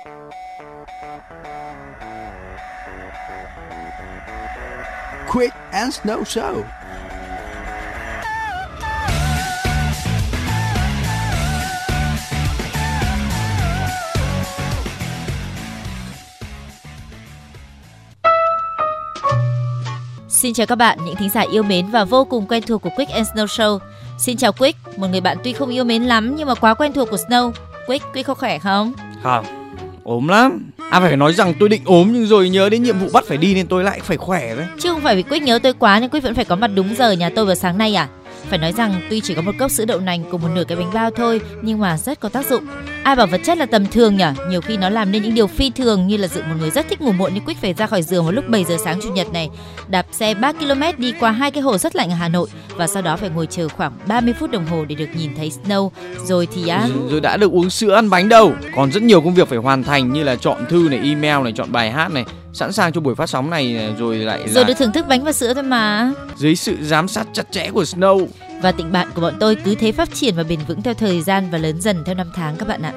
Quick and Snow Show. Xin chào các bạn, những thính giả yêu mến và vô cùng quen thuộc của Quick and Snow Show. Xin chào Quick, một người bạn tuy không yêu mến lắm nhưng mà quá quen thuộc của Snow. Quick, Quick có khỏe không? Không, ốm lắm. À phải nói rằng tôi định ốm nhưng rồi nhớ đến nhiệm vụ bắt phải đi nên tôi lại phải khỏe đấy. Chứ không phải vì quyết nhớ tôi quá nên quyết vẫn phải có mặt đúng giờ, nhà tôi vào sáng nay à? Phải nói rằng tuy chỉ có một cốc sữa đậu nành cùng một nửa cái bánh bao thôi nhưng mà rất có tác dụng. Ai bảo vật chất là tầm thường nhỉ? Nhiều khi nó làm nên những điều phi thường như là dự một người rất thích ngủ muộn như Quyết phải ra khỏi giường vào lúc 7 giờ sáng chủ nhật này, đạp xe 3 km đi qua hai cái hồ rất lạnh ở Hà Nội và sau đó phải ngồi chờ khoảng 30 phút đồng hồ để được nhìn thấy snow. Rồi thì á, Rồi, rồi đã được uống sữa ăn bánh đâu. Còn rất nhiều công việc phải hoàn thành như là chọn thư này, email này, chọn bài hát này, sẵn sàng cho buổi phát sóng này này, rồi lại rồi là được thưởng thức bánh và sữa thôi mà. dưới sự giám sát chặt chẽ của Snow. Và tình bạn của bọn tôi cứ thế phát triển và bền vững theo thời gian và lớn dần theo năm tháng các bạn ạ.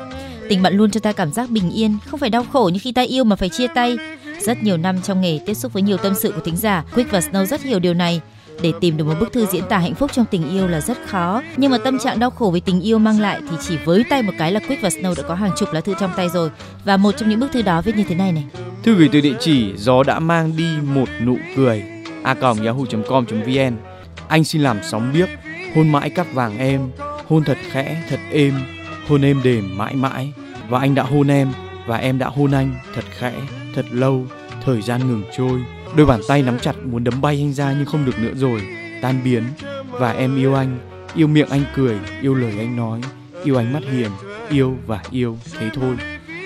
Tình bạn luôn cho ta cảm giác bình yên, không phải đau khổ như khi ta yêu mà phải chia tay. Rất nhiều năm trong nghề tiếp xúc với nhiều tâm sự của thính giả, Quick và Snow rất hiểu điều này. Để tìm được một bức thư diễn tả hạnh phúc trong tình yêu là rất khó, nhưng mà tâm trạng đau khổ với tình yêu mang lại thì chỉ với tay một cái là Quick và Snow đã có hàng chục lá thư trong tay rồi. Và một trong những bức thư đó viết như thế này này. Thư gửi từ địa chỉ gió đã mang đi một nụ cười a yahoo.com.vn Anh xin làm sóng biếc hôn mãi các vàng em hôn thật khẽ thật êm hôn em đềm mãi mãi và anh đã hôn em và em đã hôn anh thật khẽ thật lâu thời gian ngừng trôi đôi bàn tay nắm chặt muốn đấm bay anh ra nhưng không được nữa rồi tan biến và em yêu anh yêu miệng anh cười yêu lời anh nói yêu ánh mắt hiền yêu và yêu thế thôi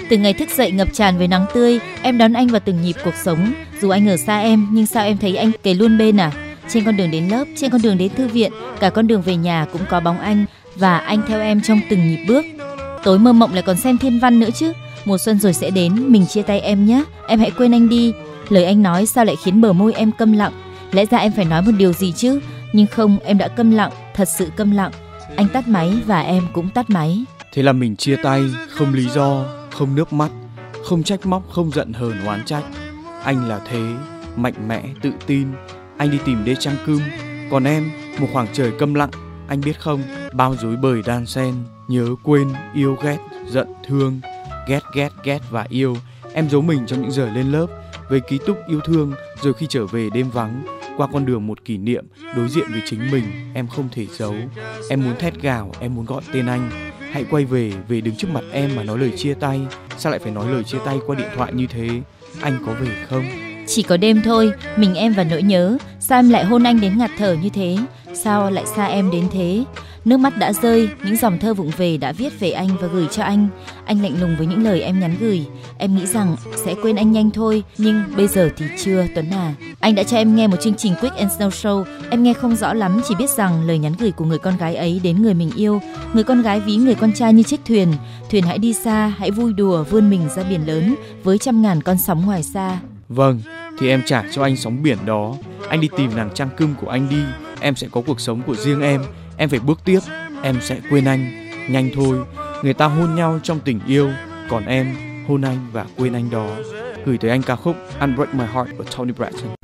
Từ ngày thức dậy ngập tràn với nắng tươi, em đón anh vào từng nhịp cuộc sống. Dù anh ở xa em, nhưng sao em thấy anh kề luôn bên à? Trên con đường đến lớp, trên con đường đến thư viện, cả con đường về nhà cũng có bóng anh và anh theo em trong từng nhịp bước. Tối mơ mộng lại còn xem thiên văn nữa chứ. Mùa xuân rồi sẽ đến, mình chia tay em nhé. Em hãy quên anh đi. Lời anh nói sao lại khiến bờ môi em câm lặng? Lẽ ra em phải nói một điều gì chứ? Nhưng không, em đã câm lặng, thật sự câm lặng. Anh tắt máy và em cũng tắt máy. Thế là mình chia tay, không lý do, không nước mắt, không trách móc, không giận hờn oán trách. Anh là thế, mạnh mẽ, tự tin. Anh đi tìm đê trang cương, còn em một khoảng trời câm lặng. Anh biết không, bao rối bời đan xen, nhớ quên, yêu ghét, giận thương, ghét ghét ghét và yêu. Em giấu mình trong những giờ lên lớp, về ký túc yêu thương, rồi khi trở về đêm vắng, qua con đường một kỷ niệm, đối diện với chính mình, em không thể giấu. Em muốn thét gào, em muốn gọi tên anh. Hãy quay về, về đứng trước mặt em mà nói lời chia tay. Sao lại phải nói lời chia tay qua điện thoại như thế? Anh có về không? Chỉ có đêm thôi, mình em và nỗi nhớ. Sao em lại hôn anh đến ngạt thở như thế? Sao lại xa em đến thế? Nước mắt đã rơi, những dòng thơ vụng về đã viết về anh và gửi cho anh. Anh lạnh lùng với những lời em nhắn gửi. Em nghĩ rằng sẽ quên anh nhanh thôi, nhưng bây giờ thì chưa, Tuấn à. Anh đã cho em nghe một chương trình Quick and Snow Show. Em nghe không rõ lắm, chỉ biết rằng lời nhắn gửi của người con gái ấy đến người mình yêu. Người con gái ví người con trai như chiếc thuyền. Thuyền hãy đi xa, hãy vui đùa, vươn mình ra biển lớn với trăm ngàn con sóng ngoài xa. Vâng, thì em trả cho anh sóng biển đó. Anh đi tìm nàng trang cưng của anh đi. Em sẽ có cuộc sống của riêng em. Em phải bước tiếp. Em sẽ quên anh. Nhanh thôi. Người ta hôn nhau trong tình yêu. Còn em hôn anh và quên anh đó. Gửi tới anh ca khúc Unbreak My Heart của Tony Braxton.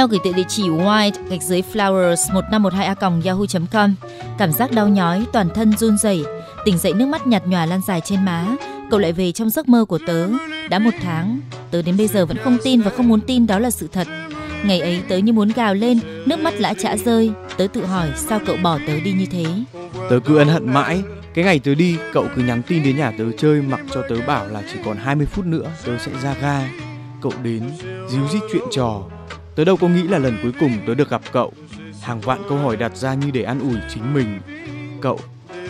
Email gửi tới địa chỉ white gạch dưới flowers 1512 a yahoo.com. Cảm giác đau nhói, toàn thân run rẩy, tỉnh dậy nước mắt nhạt nhòa lan dài trên má. Cậu lại về trong giấc mơ của tớ. Đã một tháng, tớ đến bây giờ vẫn không tin và không muốn tin đó là sự thật. Ngày ấy tớ như muốn gào lên, nước mắt lã chã rơi. Tớ tự hỏi sao cậu bỏ tớ đi như thế. Tớ cứ ân hận mãi. Cái ngày tớ đi, cậu cứ nhắn tin đến nhà tớ chơi mặc cho tớ bảo là chỉ còn 20 phút nữa tớ sẽ ra ga. Cậu đến, díu dít chuyện trò. Tớ đâu có nghĩ là lần cuối cùng tớ được gặp cậu. Hàng vạn câu hỏi đặt ra như để an ủi chính mình. Cậu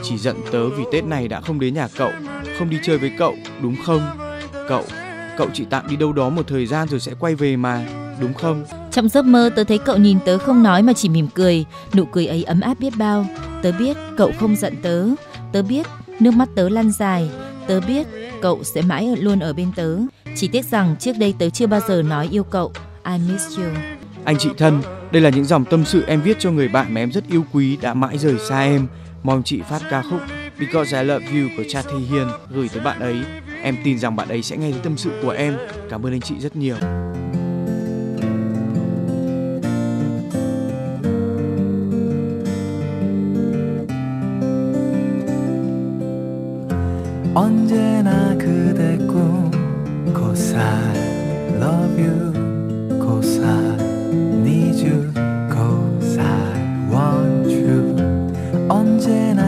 chỉ giận tớ vì Tết này đã không đến nhà cậu, không đi chơi với cậu, đúng không? Cậu, cậu chỉ tạm đi đâu đó một thời gian rồi sẽ quay về mà, đúng không? Trong giấc mơ tớ thấy cậu nhìn tớ không nói mà chỉ mỉm cười, nụ cười ấy ấm áp biết bao. Tớ biết cậu không giận tớ, tớ biết nước mắt tớ lăn dài, tớ biết cậu sẽ mãi luôn ở bên tớ. Chỉ tiếc rằng trước đây tớ chưa bao giờ nói yêu cậu. I miss you. Anh chị thân, đây là những dòng tâm sự em viết cho người bạn mà em rất yêu quý đã mãi rời xa em. Mong chị phát ca khúc Because I Love You của Cha Thi Hiên gửi tới bạn ấy. Em tin rằng bạn ấy sẽ nghe thấy tâm sự của em. Cảm ơn anh chị rất nhiều. 언제나 그대 꿈 Cause I love you 언제나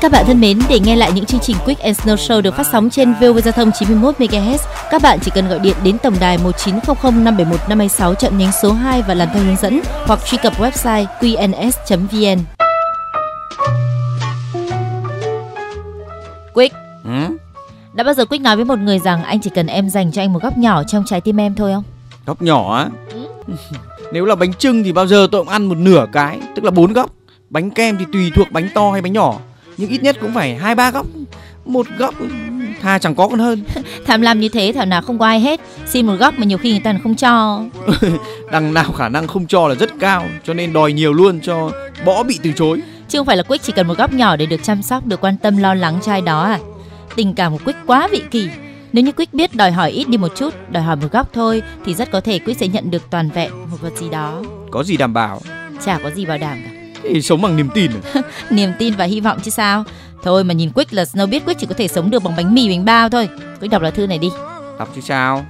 Các bạn thân mến, để nghe lại những chương trình Quick and Snow Show được phát sóng trên VOV Giao thông 91 MHz, các bạn chỉ cần gọi điện đến tổng đài 1900 571 526 chọn nhánh số 2 và làm theo hướng dẫn hoặc truy cập website qns.vn. Quick, Ừ? đã bao giờ Quick nói với một người rằng anh chỉ cần em dành cho anh một góc nhỏ trong trái tim em thôi không? Góc nhỏ á. Nếu là bánh trưng thì bao giờ tôi cũng ăn một nửa cái, tức là bốn góc. Bánh kem thì tùy thuộc bánh to hay bánh nhỏ, nhưng ít nhất cũng phải hai ba góc. Một góc thà chẳng có còn hơn. Tham lam như thế thảo nào không có ai hết. Xin một góc mà nhiều khi người ta không cho. Đằng nào khả năng không cho là rất cao, cho nên đòi nhiều luôn cho bỏ bị từ chối. Chứ không phải là Quick chỉ cần một góc nhỏ để được chăm sóc, được quan tâm lo lắng cho ai đó à? Tình cảm của Quick quá vị kỳ. Nếu như Quick biết đòi hỏi ít đi một chút, đòi hỏi một góc thôi thì rất có thể Quick sẽ nhận được toàn vẹn một vật gì đó. Có gì đảm bảo? Chả có gì bảo đảm cả. Thì sống bằng niềm tin. à? Niềm tin và hy vọng chứ sao. Thôi mà nhìn Quick là Snow biết Quick chỉ có thể sống được bằng bánh mì bánh bao thôi. Quick đọc lá thư này đi. Đọc chứ sao?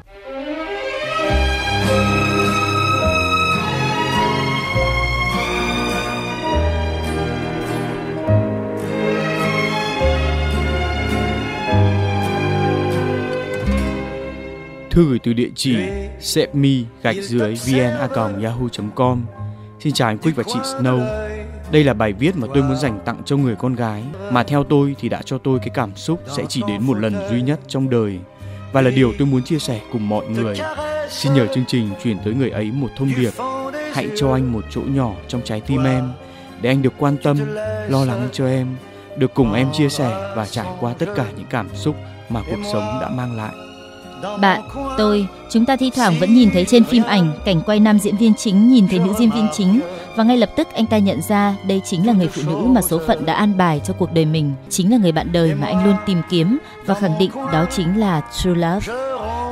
Thư gửi từ địa chỉ sepmi gạch dưới vn yahoo.com Xin chào anh Quick và chị Snow. Đây là bài viết mà tôi muốn dành tặng cho người con gái Mà theo tôi thì đã cho tôi cái cảm xúc sẽ chỉ đến một lần duy nhất trong đời. Và là điều tôi muốn chia sẻ cùng mọi người. Xin nhờ chương trình truyền tới người ấy một thông điệp. Hãy cho anh một chỗ nhỏ trong trái tim em Để anh được quan tâm, lo lắng cho em Được cùng em chia sẻ và trải qua tất cả những cảm xúc mà cuộc sống đã mang lại. Bạn, tôi, chúng ta thi thoảng vẫn nhìn thấy trên phim ảnh cảnh quay nam diễn viên chính nhìn thấy nữ diễn viên chính và ngay lập tức anh ta nhận ra đây chính là người phụ nữ mà số phận đã an bài cho cuộc đời mình, chính là người bạn đời mà anh luôn tìm kiếm và khẳng định đó chính là true love.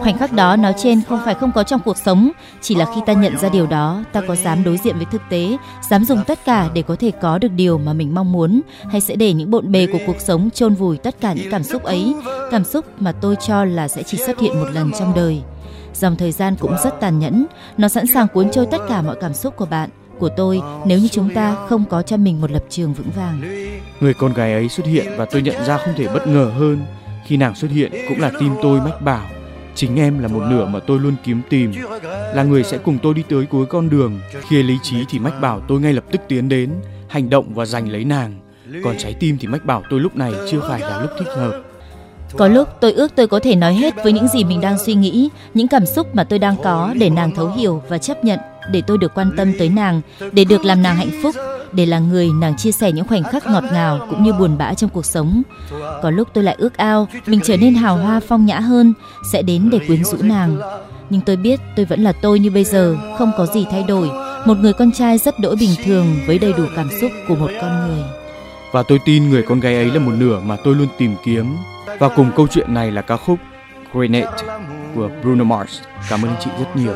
Khoảnh khắc đó nói trên không phải không có trong cuộc sống, chỉ là khi ta nhận ra điều đó, ta có dám đối diện với thực tế, dám dùng tất cả để có thể có được điều mà mình mong muốn, hay sẽ để những bộn bề của cuộc sống chôn vùi tất cả những cảm xúc ấy, cảm xúc mà tôi cho là sẽ chỉ xuất hiện một lần trong đời. Dòng thời gian cũng rất tàn nhẫn, nó sẵn sàng cuốn trôi tất cả mọi cảm xúc của bạn, của tôi nếu như chúng ta không có cho mình một lập trường vững vàng. Người con gái ấy xuất hiện và tôi nhận ra không thể bất ngờ hơn khi nàng xuất hiện cũng là tim tôi mách bảo chính em là một nửa mà tôi luôn kiếm tìm. Là người sẽ cùng tôi đi tới cuối con đường. Khi lý trí thì mách bảo tôi ngay lập tức tiến đến, hành động và giành lấy nàng. Còn trái tim thì mách bảo tôi lúc này chưa phải là lúc thích hợp. Có lúc tôi ước tôi có thể nói hết với những gì mình đang suy nghĩ, những cảm xúc mà tôi đang có để nàng thấu hiểu và chấp nhận, để tôi được quan tâm tới nàng, để được làm nàng hạnh phúc, để là người nàng chia sẻ những khoảnh khắc ngọt ngào cũng như buồn bã trong cuộc sống. Có lúc tôi lại ước ao mình trở nên hào hoa phong nhã hơn, sẽ đến để quyến rũ nàng. Nhưng tôi biết tôi vẫn là tôi như bây giờ, không có gì thay đổi, một người con trai rất đỗi bình thường với đầy đủ cảm xúc của một con người. và tôi tin người con gái ấy là một nửa mà tôi luôn tìm kiếm và cùng câu chuyện này là ca khúc Grenade của Bruno Mars cảm ơn chị rất nhiều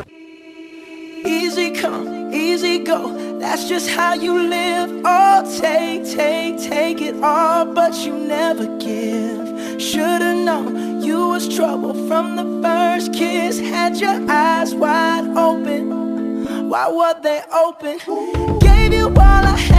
Easy come, easy go. That's just how you live. Oh, take, take, take it all, but you never give. Should've known you was trouble from the first kiss. Had your eyes wide open. Why were they open? Gave you all I had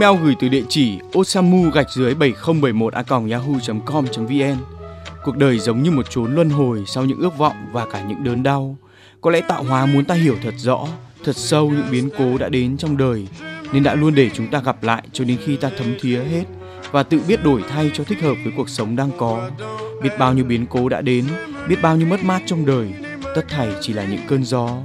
Email gửi từ địa chỉ osamu gạch dưới 7071 a yahoo.com.vn. Cuộc đời giống như một chốn luân hồi sau những ước vọng và cả những đớn đau. Có lẽ tạo hóa muốn ta hiểu thật rõ, thật sâu những biến cố đã đến trong đời, nên đã luôn để chúng ta gặp lại cho đến khi ta thấm thía hết và tự biết đổi thay cho thích hợp với cuộc sống đang có. Biết bao nhiêu biến cố đã đến, biết bao nhiêu mất mát trong đời, tất thảy chỉ là những cơn gió.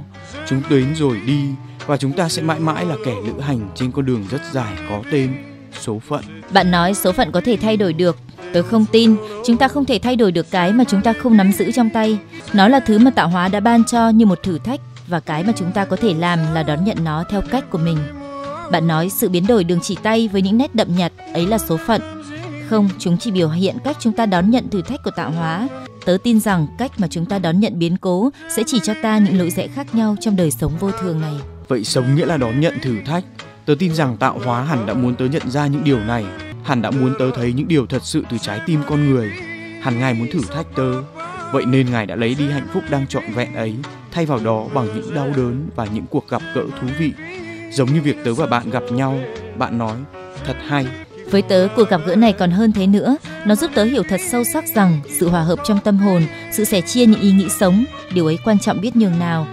Chúng đến rồi đi và chúng ta sẽ mãi mãi là kẻ lữ hành trên con đường rất dài có tên số phận. Bạn nói số phận có thể thay đổi được. tôi không tin, chúng ta không thể thay đổi được cái mà chúng ta không nắm giữ trong tay. Nó là thứ mà tạo hóa đã ban cho như một thử thách và cái mà chúng ta có thể làm là đón nhận nó theo cách của mình. Bạn nói sự biến đổi đường chỉ tay với những nét đậm nhạt ấy là số phận. Không, chúng chỉ biểu hiện cách chúng ta đón nhận thử thách của tạo hóa. Tớ tin rằng cách mà chúng ta đón nhận biến cố sẽ chỉ cho ta những lối rẽ khác nhau trong đời sống vô thường này. Vậy sống nghĩa là đón nhận thử thách. Tớ tin rằng tạo hóa hẳn đã muốn tớ nhận ra những điều này, hẳn đã muốn tớ thấy những điều thật sự từ trái tim con người. Hẳn Ngài muốn thử thách tớ. Vậy nên Ngài đã lấy đi hạnh phúc đang trọn vẹn ấy, thay vào đó bằng những đau đớn và những cuộc gặp gỡ thú vị. Giống như việc tớ và bạn gặp nhau, bạn nói, thật hay, Với tớ, cuộc gặp gỡ này còn hơn thế nữa. Nó giúp tớ hiểu thật sâu sắc rằng sự hòa hợp trong tâm hồn, sự sẻ chia những ý nghĩ sống, điều ấy quan trọng biết nhường nào.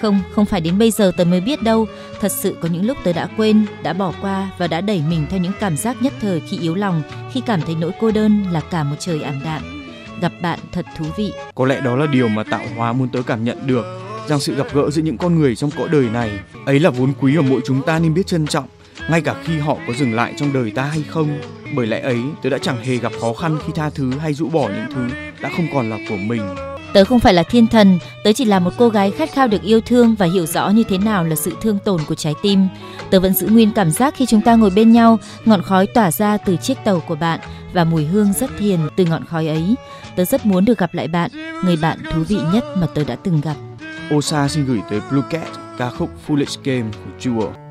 Không, không phải đến bây giờ tớ mới biết đâu. Thật sự có những lúc tớ đã quên, đã bỏ qua và đã đẩy mình theo những cảm giác nhất thời khi yếu lòng, khi cảm thấy nỗi cô đơn là cả một trời ảm đạm. Gặp bạn thật thú vị. Có lẽ đó là điều mà tạo hóa muốn tớ cảm nhận được rằng sự gặp gỡ giữa những con người trong cõi đời này ấy là vốn quý mà mỗi chúng ta nên biết trân trọng ngay cả khi họ có dừng lại trong đời ta hay không bởi lẽ ấy tớ đã chẳng hề gặp khó khăn khi tha thứ hay rũ bỏ những thứ đã không còn là của mình Tớ không phải là thiên thần, tớ chỉ là một cô gái khát khao được yêu thương và hiểu rõ như thế nào là sự thương tổn của trái tim. Tớ vẫn giữ nguyên cảm giác khi chúng ta ngồi bên nhau, ngọn khói tỏa ra từ chiếc tàu của bạn và mùi hương rất thiền từ ngọn khói ấy. Tớ rất muốn được gặp lại bạn, người bạn thú vị nhất mà tớ đã từng gặp. Osa xin gửi tới Blue Cat ca khúc Foolish Game của Jewel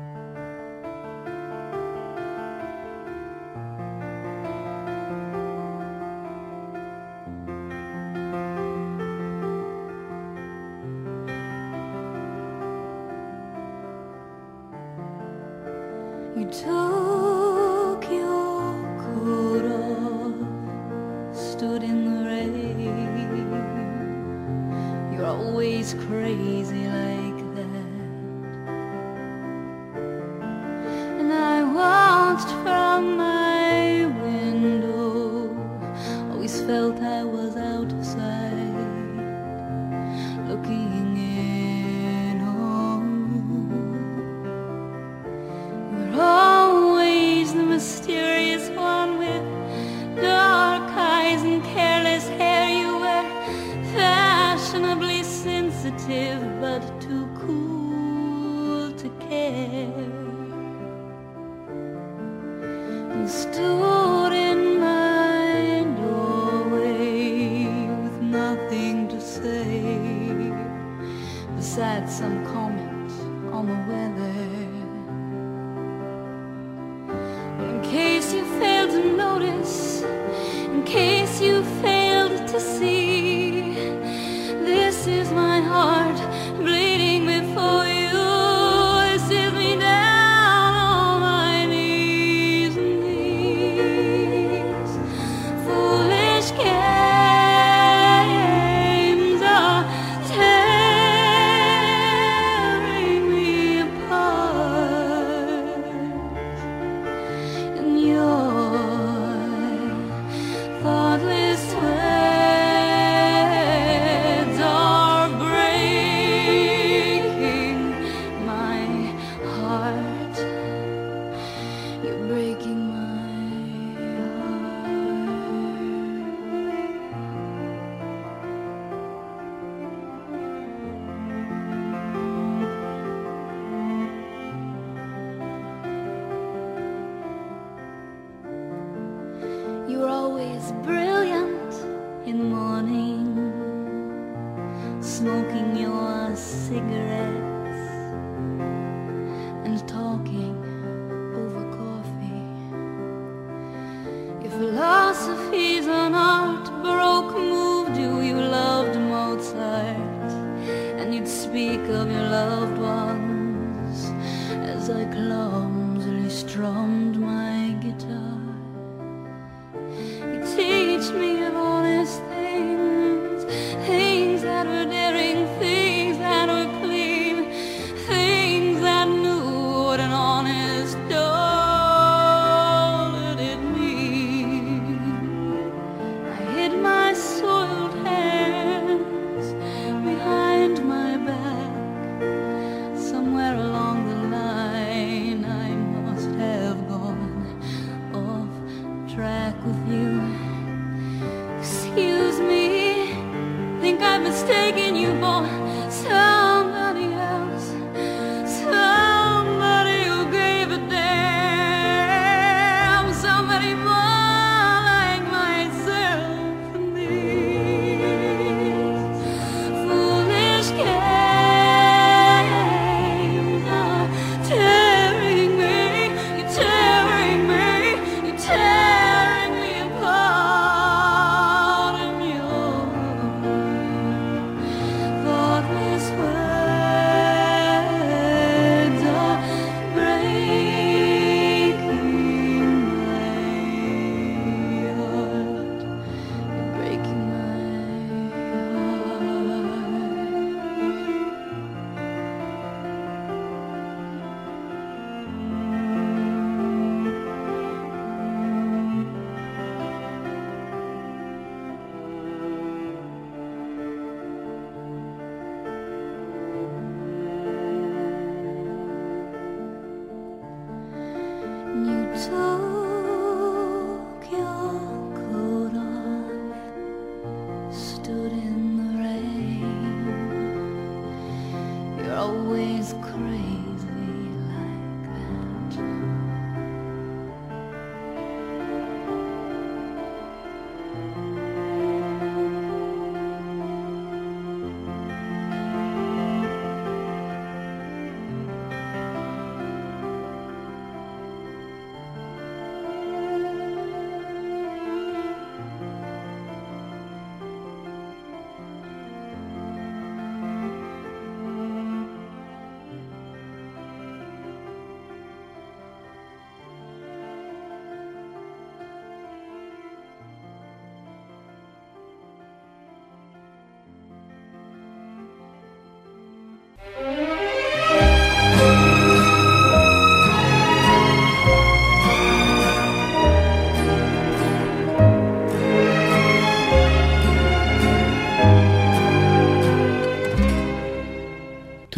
You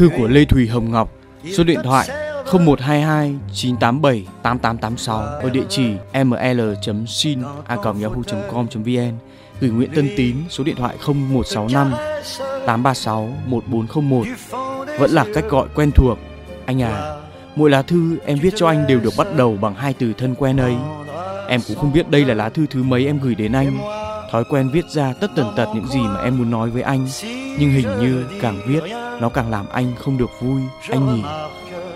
Thư của Lê Thùy Hồng Ngọc, số điện thoại 0122 987 8886 ở địa chỉ ml.sin@yahoo.com.vn gửi Nguyễn Tân Tín số điện thoại 0165 836 1401 vẫn là cách gọi quen thuộc. Anh à mỗi lá thư em viết cho anh đều được bắt đầu bằng hai từ thân quen ấy. Em cũng không biết đây là lá thư thứ mấy em gửi đến anh. Thói quen viết ra tất tần tật những gì mà em muốn nói với anh nhưng hình như càng viết nó càng làm anh không được vui anh nhỉ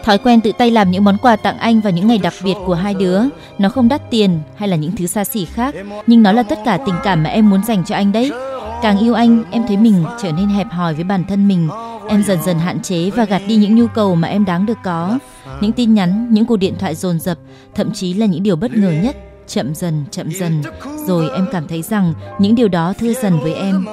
Thói quen tự tay làm những món quà tặng anh vào những ngày đặc biệt của hai đứa, nó không đắt tiền hay là những thứ xa xỉ khác, nhưng nó là tất cả tình cảm mà em muốn dành cho anh đấy. Càng yêu anh, em thấy mình trở nên hẹp hòi với bản thân mình. Em dần dần hạn chế và gạt đi những nhu cầu mà em đáng được có. Những tin nhắn, những cuộc điện thoại dồn dập, thậm chí là những điều bất ngờ nhất. Chậm dần, chậm dần, rồi em cảm thấy rằng những điều đó thưa dần với em.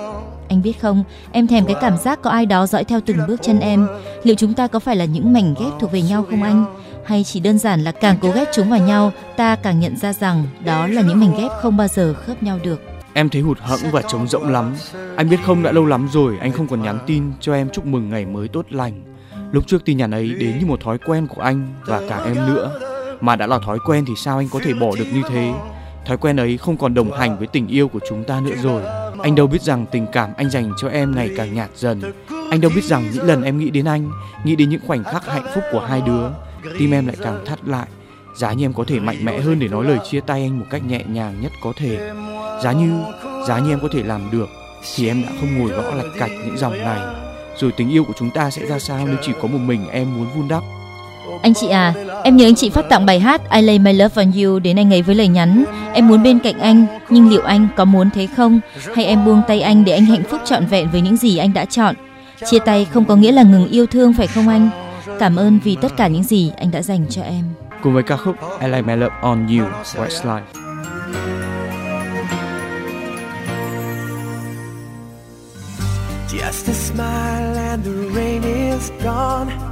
Anh biết không, em thèm cái cảm giác có ai đó dõi theo từng bước chân em. Liệu chúng ta có phải là những mảnh ghép thuộc về nhau không anh? Hay chỉ đơn giản là càng cố ghép chúng vào nhau, ta càng nhận ra rằng đó là những mảnh ghép không bao giờ khớp nhau được. Em thấy hụt hẫng và trống rỗng lắm. Anh biết không đã lâu lắm rồi anh không còn nhắn tin cho em chúc mừng ngày mới tốt lành. Lúc trước tin nhắn ấy đến như một thói quen của anh và cả em nữa. Mà đã là thói quen thì sao anh có thể bỏ được như thế? Thói quen ấy không còn đồng hành với tình yêu của chúng ta nữa rồi. Anh đâu biết rằng tình cảm anh dành cho em ngày càng nhạt dần. Anh đâu biết rằng những lần em nghĩ đến anh, nghĩ đến những khoảnh khắc hạnh phúc của hai đứa, tim em lại càng thắt lại. Giá như em có thể mạnh mẽ hơn để nói lời chia tay anh một cách nhẹ nhàng nhất có thể. Giá như, giá như em có thể làm được, thì em đã không ngồi gõ lạch cạch những dòng này. Rồi tình yêu của chúng ta sẽ ra sao nếu chỉ có một mình em muốn vun đắp anh chị à, em nhớ anh chị phát tặng bài hát I Lay My Love on You đến anh ấy với lời nhắn Em muốn bên cạnh anh, nhưng liệu anh có muốn thế không? Hay em buông tay anh để anh hạnh phúc trọn vẹn với những gì anh đã chọn? Chia tay không có nghĩa là ngừng yêu thương phải không anh? Cảm ơn vì tất cả những gì anh đã dành cho em. Cùng với ca khúc I Lay My Love on You, Westlife. Just a smile and the rain is gone.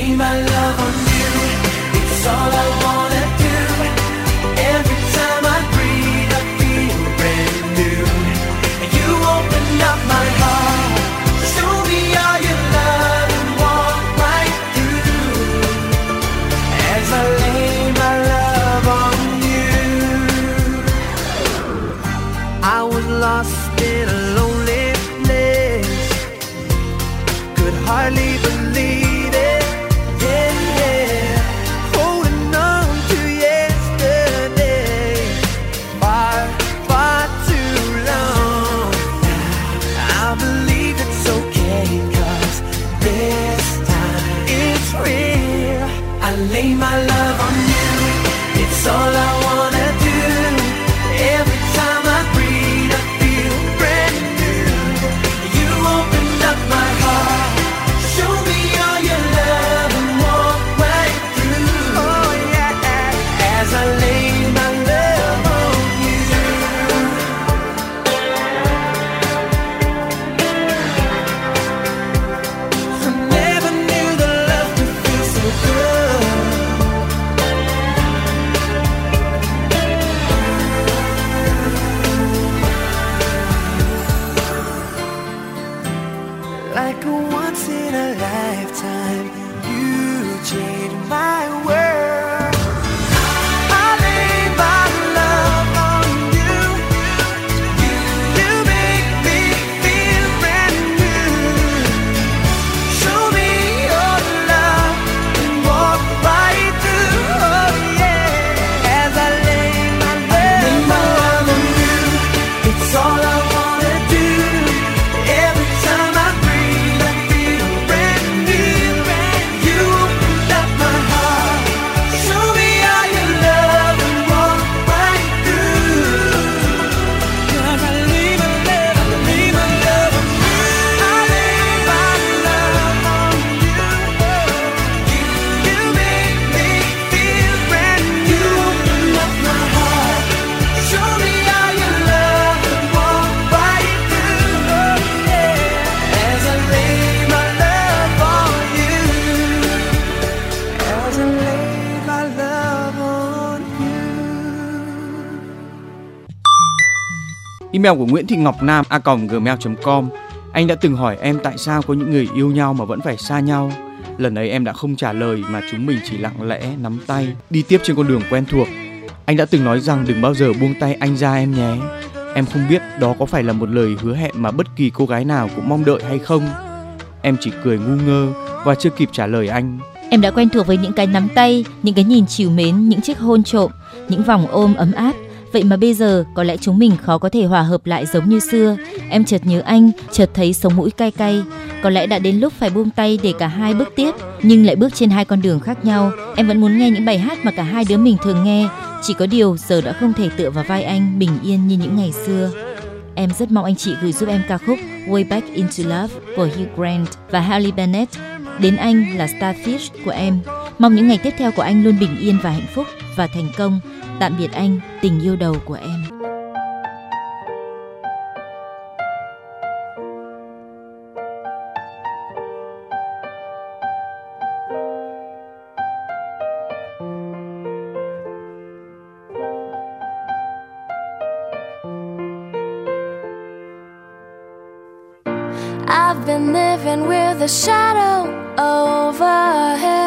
My love on you. It's all I wanna lay my love Email của Nguyễn Thị Ngọc Nam a gmail.com. Anh đã từng hỏi em tại sao có những người yêu nhau mà vẫn phải xa nhau. Lần ấy em đã không trả lời mà chúng mình chỉ lặng lẽ nắm tay đi tiếp trên con đường quen thuộc. Anh đã từng nói rằng đừng bao giờ buông tay anh ra em nhé. Em không biết đó có phải là một lời hứa hẹn mà bất kỳ cô gái nào cũng mong đợi hay không. Em chỉ cười ngu ngơ và chưa kịp trả lời anh. Em đã quen thuộc với những cái nắm tay, những cái nhìn chiều mến, những chiếc hôn trộm, những vòng ôm ấm áp. Vậy mà bây giờ có lẽ chúng mình khó có thể hòa hợp lại giống như xưa. Em chợt nhớ anh, chợt thấy sống mũi cay cay. Có lẽ đã đến lúc phải buông tay để cả hai bước tiếp, nhưng lại bước trên hai con đường khác nhau. Em vẫn muốn nghe những bài hát mà cả hai đứa mình thường nghe. Chỉ có điều giờ đã không thể tựa vào vai anh bình yên như những ngày xưa. Em rất mong anh chị gửi giúp em ca khúc Way Back Into Love của Hugh Grant và Halle Bennett. Đến anh là Starfish của em. Mong những ngày tiếp theo của anh luôn bình yên và hạnh phúc và thành công. Tạm biệt anh, tình yêu đầu của em. I've been living with a shadow overhead.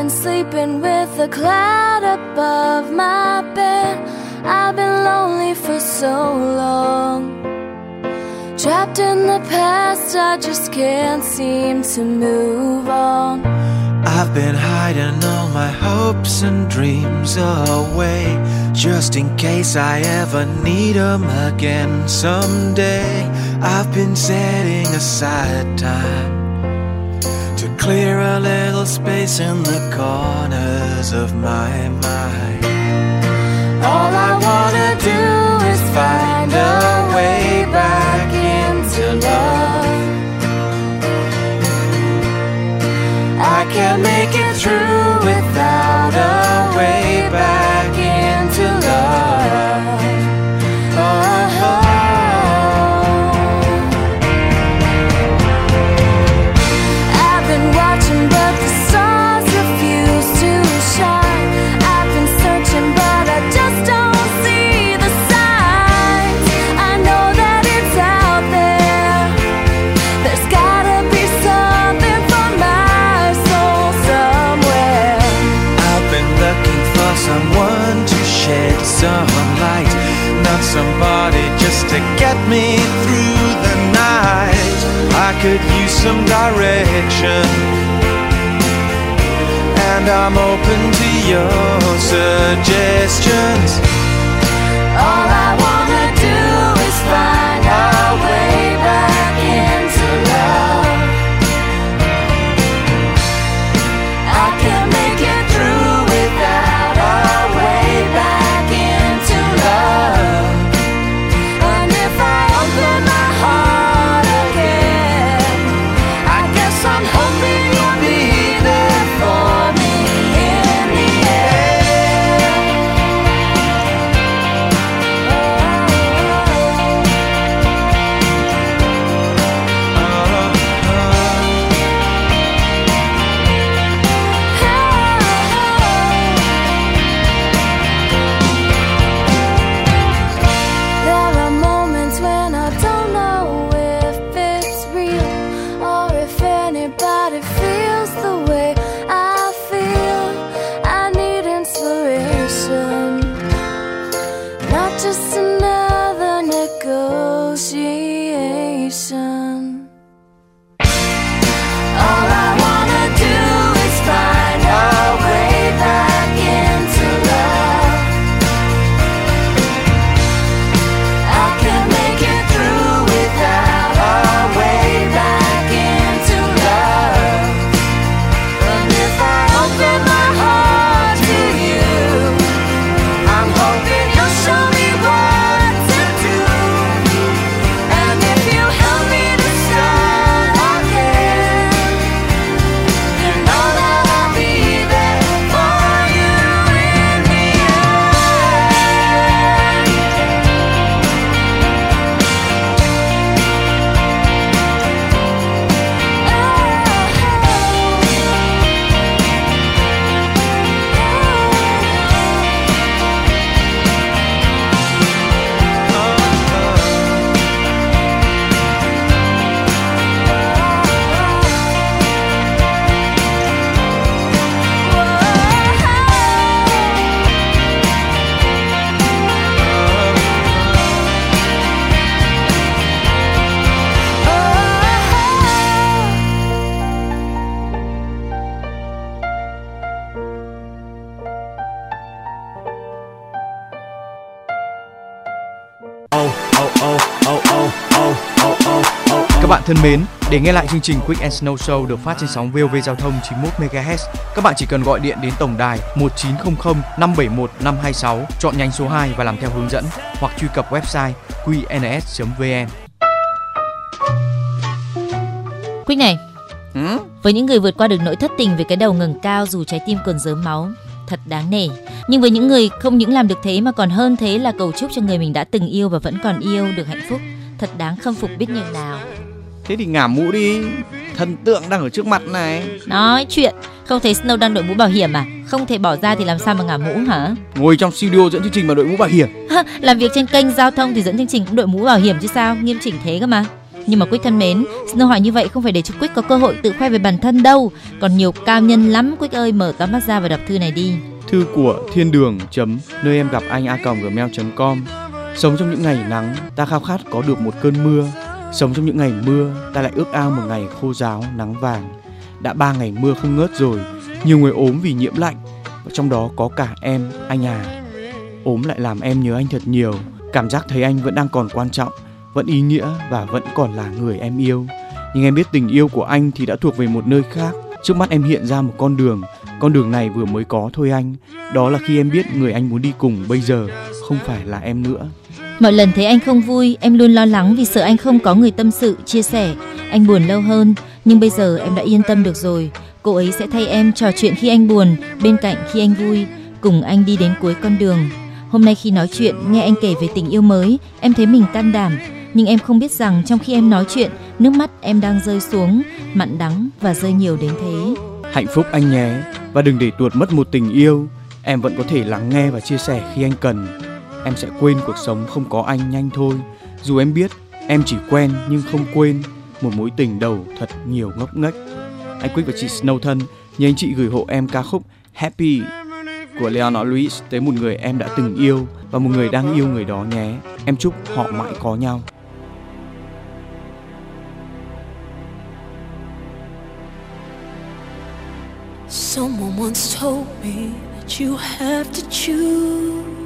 Been sleeping with a cloud above my bed. I've been lonely for so long. Trapped in the past, I just can't seem to move on. I've been hiding all my hopes and dreams away just in case I ever need 'em again someday. I've been setting aside time clear a little space in the corners of my mind. All I wanna do is find a way back into love. I can't make it through could use some direction, and I'm open to your suggestions. Thân mến, để nghe lại chương trình Quick and Snow Show được phát trên sóng VOV Giao thông 91 MHz, các bạn chỉ cần gọi điện đến tổng đài 1900 571 526, chọn nhánh số 2 và làm theo hướng dẫn hoặc truy cập website qns.vn. Quick này, Ừ? với những người vượt qua được nỗi thất tình về cái đầu ngẩng cao dù trái tim còn dớm máu, thật đáng nể. Nhưng với những người không những làm được thế mà còn hơn thế là cầu chúc cho người mình đã từng yêu và vẫn còn yêu được hạnh phúc, thật đáng khâm phục biết nhường nào. Thế thì ngả mũ đi, thần tượng đang ở trước mặt này. Nói chuyện, không thấy Snow đang đội mũ bảo hiểm à? Không thể bỏ ra thì làm sao mà ngả mũ hả? Ngồi trong studio dẫn chương trình mà đội mũ bảo hiểm. làm việc trên kênh giao thông thì dẫn chương trình cũng đội mũ bảo hiểm chứ sao, nghiêm chỉnh thế cơ mà. Nhưng mà Quick thân mến, Snow hỏi như vậy không phải để cho Quick có cơ hội tự khoe về bản thân đâu. Còn nhiều cao nhân lắm Quick ơi, mở to mắt ra và đọc thư này đi. Thư của thiên đường chấm nơi em gặp anh a gmail com Sống trong những ngày nắng, ta khao khát có được một cơn mưa. Sống trong những ngày mưa, ta lại ước ao một ngày khô ráo, nắng vàng. Đã ba ngày mưa không ngớt rồi, nhiều người ốm vì nhiễm lạnh, và trong đó có cả em, anh à. Ốm lại làm em nhớ anh thật nhiều, cảm giác thấy anh vẫn đang còn quan trọng, vẫn ý nghĩa và vẫn còn là người em yêu. Nhưng em biết tình yêu của anh thì đã thuộc về một nơi khác. Trước mắt em hiện ra một con đường, con đường này vừa mới có thôi anh. Đó là khi em biết người anh muốn đi cùng bây giờ không phải là em nữa. Mọi lần thấy anh không vui, em luôn lo lắng vì sợ anh không có người tâm sự, chia sẻ. Anh buồn lâu hơn, nhưng bây giờ em đã yên tâm được rồi. Cô ấy sẽ thay em trò chuyện khi anh buồn, bên cạnh khi anh vui, cùng anh đi đến cuối con đường. Hôm nay khi nói chuyện, nghe anh kể về tình yêu mới, em thấy mình can đảm. Nhưng em không biết rằng trong khi em nói chuyện, nước mắt em đang rơi xuống, mặn đắng và rơi nhiều đến thế. Hạnh phúc anh nhé và đừng để tuột mất một tình yêu. Em vẫn có thể lắng nghe và chia sẻ khi anh cần. Em sẽ quên cuộc sống không có anh nhanh thôi. Dù em biết, em chỉ quen nhưng không quên một mối tình đầu thật nhiều ngốc nghếch. Anh quyết và chị Snow thân nhờ anh chị gửi hộ em ca khúc Happy của Leonard Lewis tới một người em đã từng yêu và một người đang yêu người đó nhé. Em chúc họ mãi có nhau. Someone once told me that you have to choose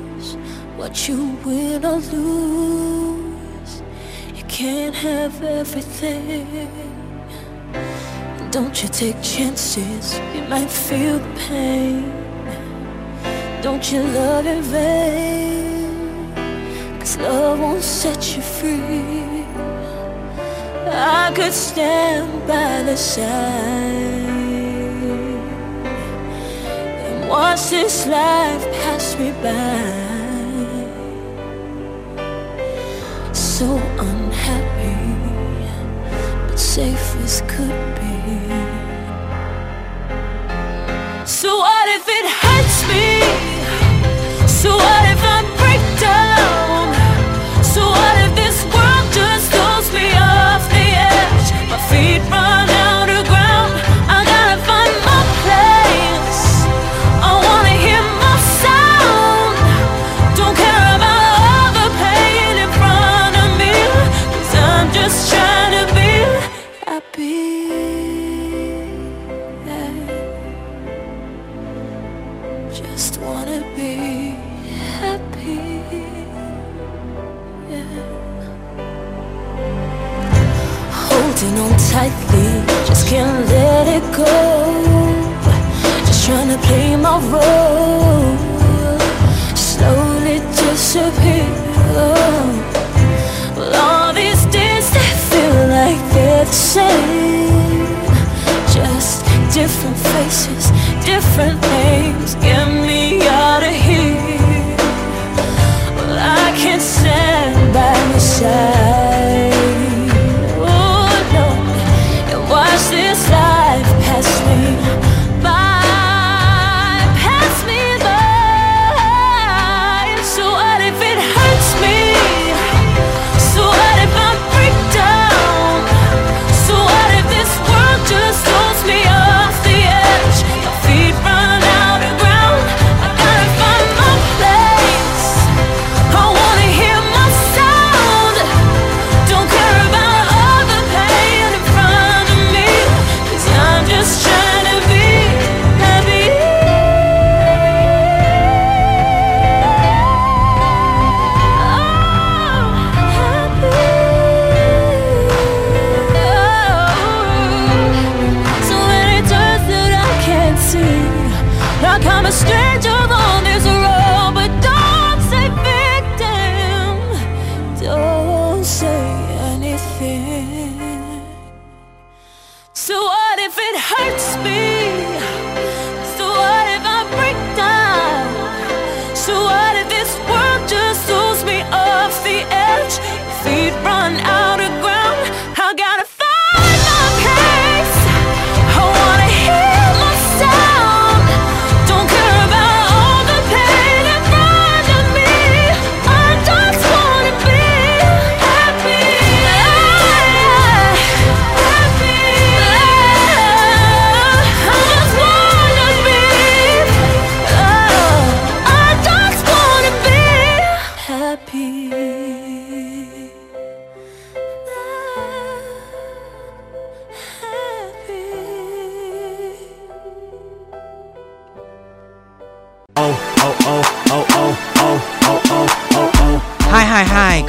what you win or lose. You can't have everything. Don't you take chances, you might feel the pain. Don't you love in vain, cause love won't set you free. I could stand by the side and watch this life pass me by. So unhappy, but safe as could be. So what if it hurts me? Tightly, just can't let it go. Just trying to play my role. Slowly disappear. Well, all these days they feel like they're the same. Just different faces, different names. Get me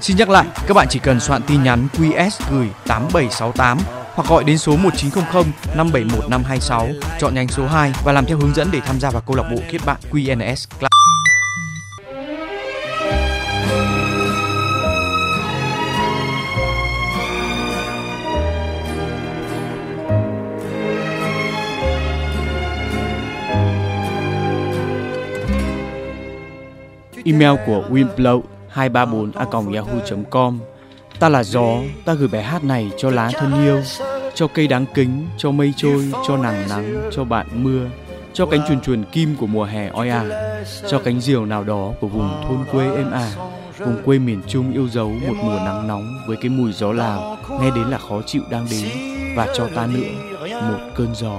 Xin nhắc lại, các bạn chỉ cần soạn tin nhắn QS gửi 8768 hoặc gọi đến số 1900 571 526 chọn nhánh số 2 và làm theo hướng dẫn để tham gia vào câu lạc bộ kết bạn QNS Club. Email của winblow 234 a yahoo.com Ta là gió, ta gửi bài hát này cho lá thân yêu, cho cây đáng kính, cho mây trôi, cho nàng nắng, cho bạn mưa, cho cánh chuồn chuồn kim của mùa hè oi ả, cho cánh diều nào đó của vùng thôn quê êm ả, vùng quê miền Trung yêu dấu một mùa nắng nóng với cái mùi gió Lào nghe đến là khó chịu đang đến và cho ta nữa một cơn gió.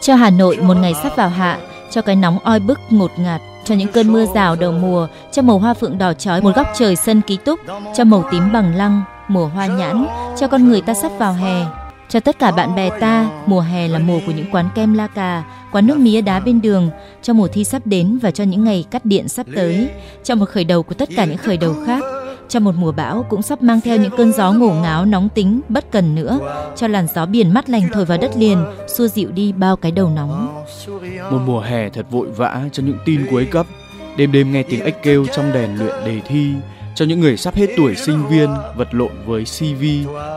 Cho Hà Nội một ngày sắp vào hạ, cho cái nóng oi bức ngột ngạt, cho những cơn mưa rào đầu mùa, cho màu hoa phượng đỏ chói một góc trời sân ký túc, cho màu tím bằng lăng, mùa hoa nhãn, cho con người ta sắp vào hè. Cho tất cả bạn bè ta, mùa hè là mùa của những quán kem la cà, quán nước mía đá bên đường, cho mùa thi sắp đến và cho những ngày cắt điện sắp tới, cho một khởi đầu của tất cả những khởi đầu khác, cho một mùa bão cũng sắp mang theo những cơn gió ngổ ngáo nóng tính bất cần nữa, cho làn gió biển mát lành thổi vào đất liền, xua dịu đi bao cái đầu nóng. Một mùa hè thật vội vã cho những tin cuối cấp, đêm đêm nghe tiếng ếch kêu trong đèn luyện đề thi, cho những người sắp hết tuổi sinh viên vật lộn với CV,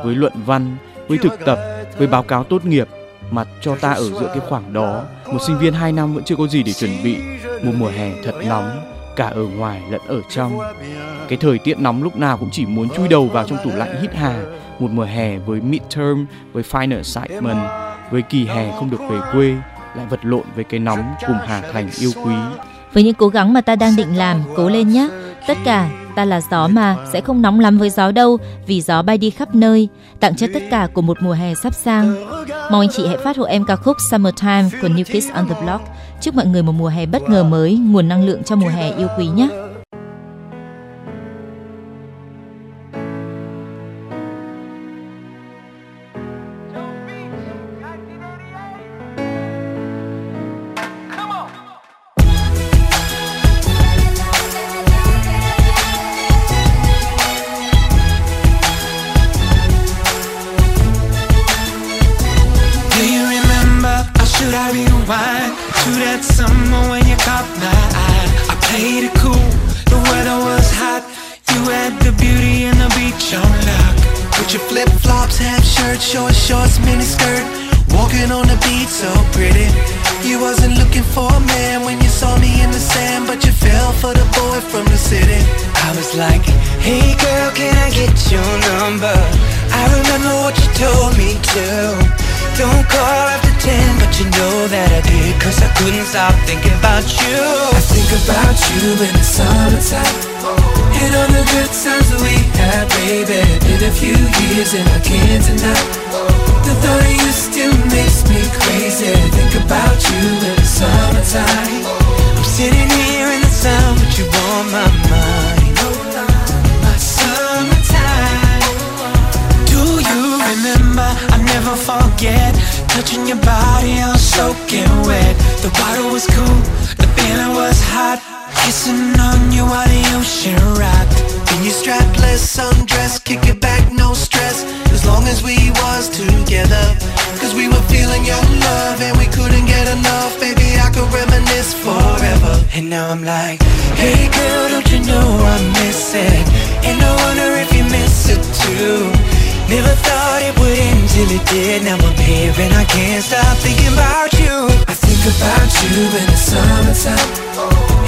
với luận văn, với thực tập, với báo cáo tốt nghiệp. Mà cho ta ở giữa cái khoảng đó một sinh viên 2 năm vẫn chưa có gì để chuẩn bị. Một mùa hè thật nóng cả ở ngoài lẫn ở trong cái thời tiết nóng lúc nào cũng chỉ muốn chui đầu vào trong tủ lạnh hít hà một mùa hè với midterm với final assignment với kỳ hè không được về quê lại vật lộn với cái nóng cùng Hà Thành yêu quý Với những cố gắng mà ta đang định làm, cố lên nhé. Tất cả, ta là gió mà, sẽ không nóng lắm với gió đâu, vì gió bay đi khắp nơi, tặng cho tất cả của một mùa hè sắp sang. Mong anh chị hãy phát hộ em ca khúc Summertime của New Kids on the Block. Chúc mọi người một mùa hè bất ngờ mới, nguồn năng lượng cho mùa hè yêu quý nhé. The beach. With your flip flops, half shirt, short shorts, mini skirt. Walking on the beach so pretty. You wasn't looking for a man when you saw me in the sand, but you fell for the boy from the city. I was like, hey girl, can I get your number? I remember what you told me to. Don't call after 10, but you know that I did Cause I couldn't stop thinking about you I think about you in the summertime Hit all the good times that we had, baby. Been a few years and I can't deny. The thought of you still makes me crazy. Think about you in the summertime. I'm sitting here in the sun, but you on my mind. My summertime. Do you remember? I never forget. Touching your body, I was soaking wet. The water was cool, the feeling was hot Kissing on you while the ocean rocked. Then you strapless, undressed, kick it back, no stress. As long as we was together. Cause we were feeling your love and we couldn't get enough. Baby, I could reminisce forever. And now I'm like, hey girl, don't you know I miss it? And I wonder if you miss it too. Never thought it would end till it did. Now I'm here and I can't stop thinking about you. Think about you in the summertime.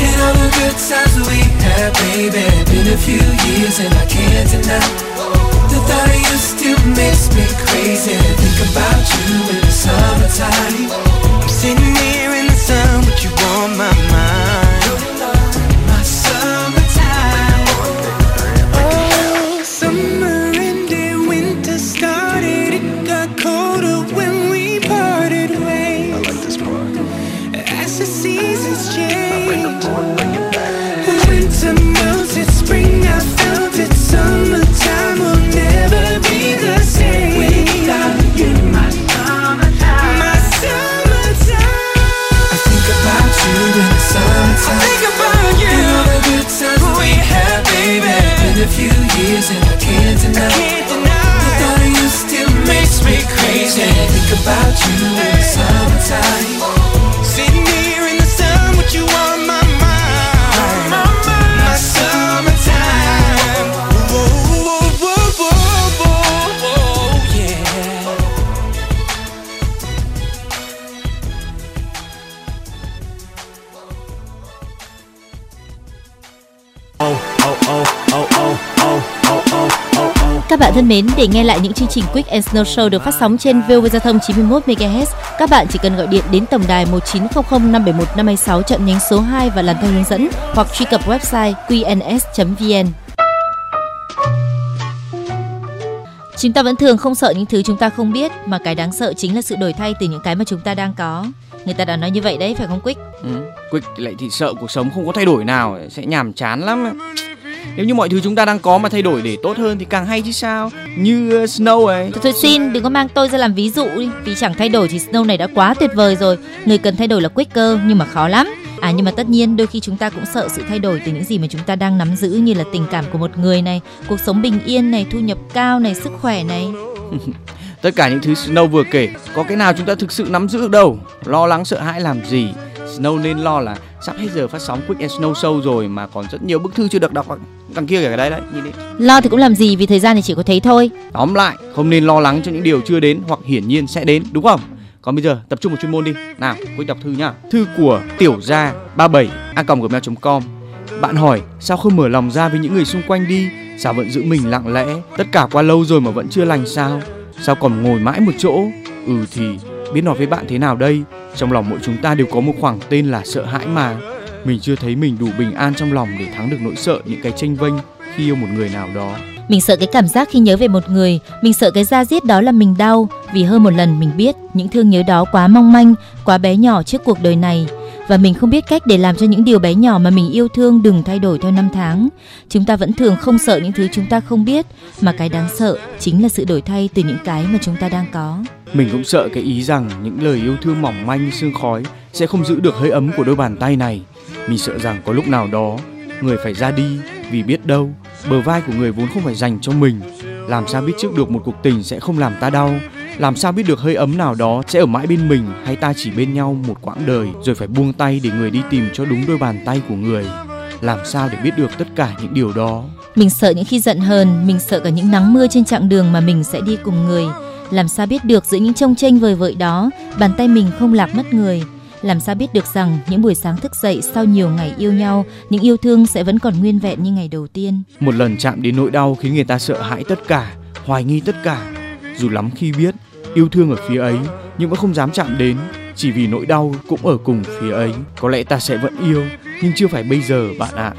And all the good times we had, baby. Been a few years and I can't deny. The thought of you still makes me crazy. Think about you in the summertime. I'm sitting here in the sun, but you on my mind. You bạn thân mến, để nghe lại những chương trình Quick and Snow Show được phát sóng trên VOV Giao thông 91 MHz, các bạn chỉ cần gọi điện đến tổng đài 1900 571 526 chọn nhánh số 2 và làm theo hướng dẫn hoặc truy cập website qns.vn. Chúng ta vẫn thường không sợ những thứ chúng ta không biết mà cái đáng sợ chính là sự đổi thay từ những cái mà chúng ta đang có. Người ta đã nói như vậy đấy phải không Quick? Ừ. Quick lại thì sợ cuộc sống không có thay đổi nào sẽ nhàm chán lắm. Nếu như mọi thứ chúng ta đang có mà thay đổi để tốt hơn thì càng hay chứ sao? Như uh, Snow ấy. Thôi, thôi xin đừng có mang tôi ra làm ví dụ đi Vì chẳng thay đổi thì Snow này đã quá tuyệt vời rồi Người cần thay đổi là Quick cơ nhưng mà khó lắm À nhưng mà tất nhiên đôi khi chúng ta cũng sợ sự thay đổi từ những gì mà chúng ta đang nắm giữ như là tình cảm của một người này, cuộc sống bình yên này, thu nhập cao này, sức khỏe này. Tất cả những thứ Snow vừa kể có cái nào chúng ta thực sự nắm giữ được đâu. Lo lắng sợ hãi làm gì? Snow nên lo là sắp hết giờ phát sóng Quick and Snow Show rồi mà còn rất nhiều bức thư chưa được đọc đằng kia cả đấy đấy nhìn đi. Lo thì cũng làm gì vì thời gian thì chỉ có thấy thôi. Tóm lại, không nên lo lắng cho những điều chưa đến hoặc hiển nhiên sẽ đến, đúng không? Còn bây giờ tập trung vào chuyên môn đi. Nào, Quick đọc thư nhá. Thư của tiểu gia 37 a gmail.com. Bạn hỏi sao không mở lòng ra với những người xung quanh đi? Sao vẫn giữ mình lặng lẽ? Tất cả qua lâu rồi mà vẫn chưa lành sao? Sao còn ngồi mãi một chỗ? Ừ thì biết nói với bạn thế nào đây? Trong lòng mỗi chúng ta đều có một khoảng tên là sợ hãi mà. Mình chưa thấy mình đủ bình an trong lòng để thắng được nỗi sợ những cái tranh vênh khi yêu một người nào đó. Mình sợ cái cảm giác khi nhớ về một người, mình sợ cái da diết đó là mình đau, vì hơn một lần mình biết những thương nhớ đó quá mong manh, quá bé nhỏ trước cuộc đời này và mình không biết cách để làm cho những điều bé nhỏ mà mình yêu thương đừng thay đổi theo năm tháng. Chúng ta vẫn thường không sợ những thứ chúng ta không biết, mà cái đáng sợ chính là sự đổi thay từ những cái mà chúng ta đang có. Mình cũng sợ cái ý rằng những lời yêu thương mỏng manh như sương khói sẽ không giữ được hơi ấm của đôi bàn tay này. Mình sợ rằng có lúc nào đó người phải ra đi vì biết đâu bờ vai của người vốn không phải dành cho mình. Làm sao biết trước được một cuộc tình sẽ không làm ta đau? Làm sao biết được hơi ấm nào đó sẽ ở mãi bên mình hay ta chỉ bên nhau một quãng đời rồi phải buông tay để người đi tìm cho đúng đôi bàn tay của người? Làm sao để biết được tất cả những điều đó? Mình sợ những khi giận hờn, mình sợ cả những nắng mưa trên chặng đường mà mình sẽ đi cùng người. Làm sao biết được giữa những trông tranh vời vợi đó, bàn tay mình không lạc mất người. Làm sao biết được rằng những buổi sáng thức dậy sau nhiều ngày yêu nhau, những yêu thương sẽ vẫn còn nguyên vẹn như ngày đầu tiên. Một lần chạm đến nỗi đau khiến người ta sợ hãi tất cả, hoài nghi tất cả. Dù lắm khi biết yêu thương ở phía ấy nhưng vẫn không dám chạm đến chỉ vì nỗi đau cũng ở cùng phía ấy. Có lẽ ta sẽ vẫn yêu nhưng chưa phải bây giờ bạn ạ.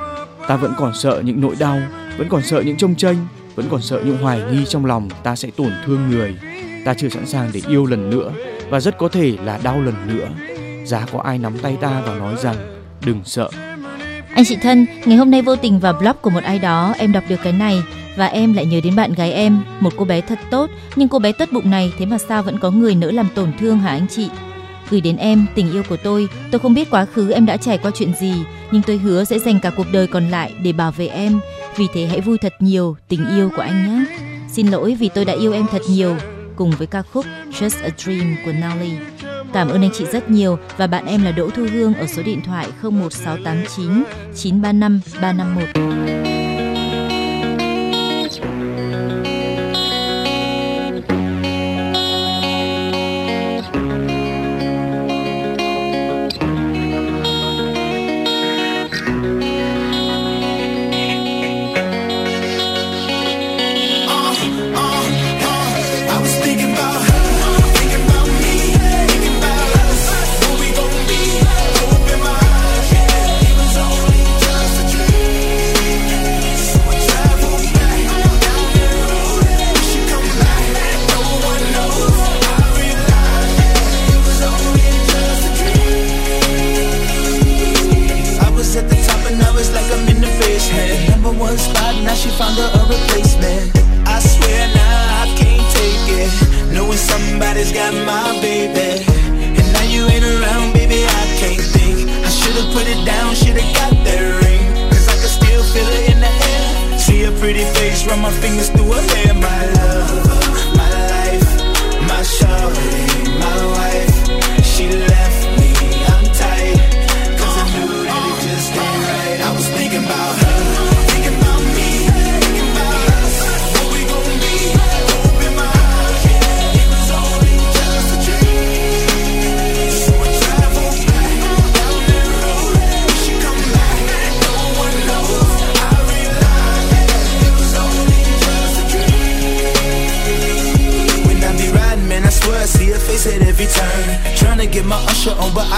Ta vẫn còn sợ những nỗi đau, vẫn còn sợ những trông tranh, vẫn còn sợ những hoài nghi trong lòng ta sẽ tổn thương người. Ta chưa sẵn sàng để yêu lần nữa và rất có thể là đau lần nữa. Giá có ai nắm tay ta và nói rằng đừng sợ. Anh chị thân, ngày hôm nay vô tình vào blog của một ai đó em đọc được cái này và em lại nhớ đến bạn gái em, một cô bé thật tốt, nhưng cô bé tất bụng này thế mà sao vẫn có người nỡ làm tổn thương hả anh chị? Gửi đến em tình yêu của tôi, tôi không biết quá khứ em đã trải qua chuyện gì, nhưng tôi hứa sẽ dành cả cuộc đời còn lại để bảo vệ em. Vì thế hãy vui thật nhiều tình yêu của anh nhé. Xin lỗi vì tôi đã yêu em thật nhiều, cùng với ca khúc Just a Dream của Nelly. Cảm ơn anh chị rất nhiều và bạn em là Đỗ Thu Hương ở số điện thoại 01689 935 351.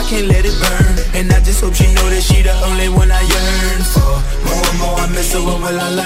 Can't let it burn. And I just hope she know that she the only one I yearn for. More and more I miss her, what will I learn?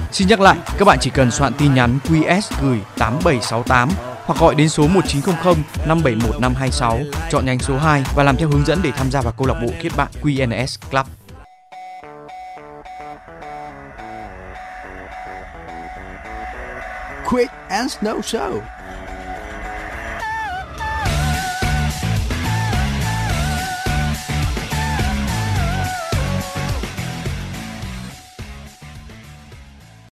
Xin nhắc lại, các bạn chỉ cần soạn tin nhắn QS gửi 8768 hoặc gọi đến số 1900 571 526 chọn nhánh số 2 và làm theo hướng dẫn để tham gia vào câu lạc bộ kết bạn QNS Club. Quick and Snow Show.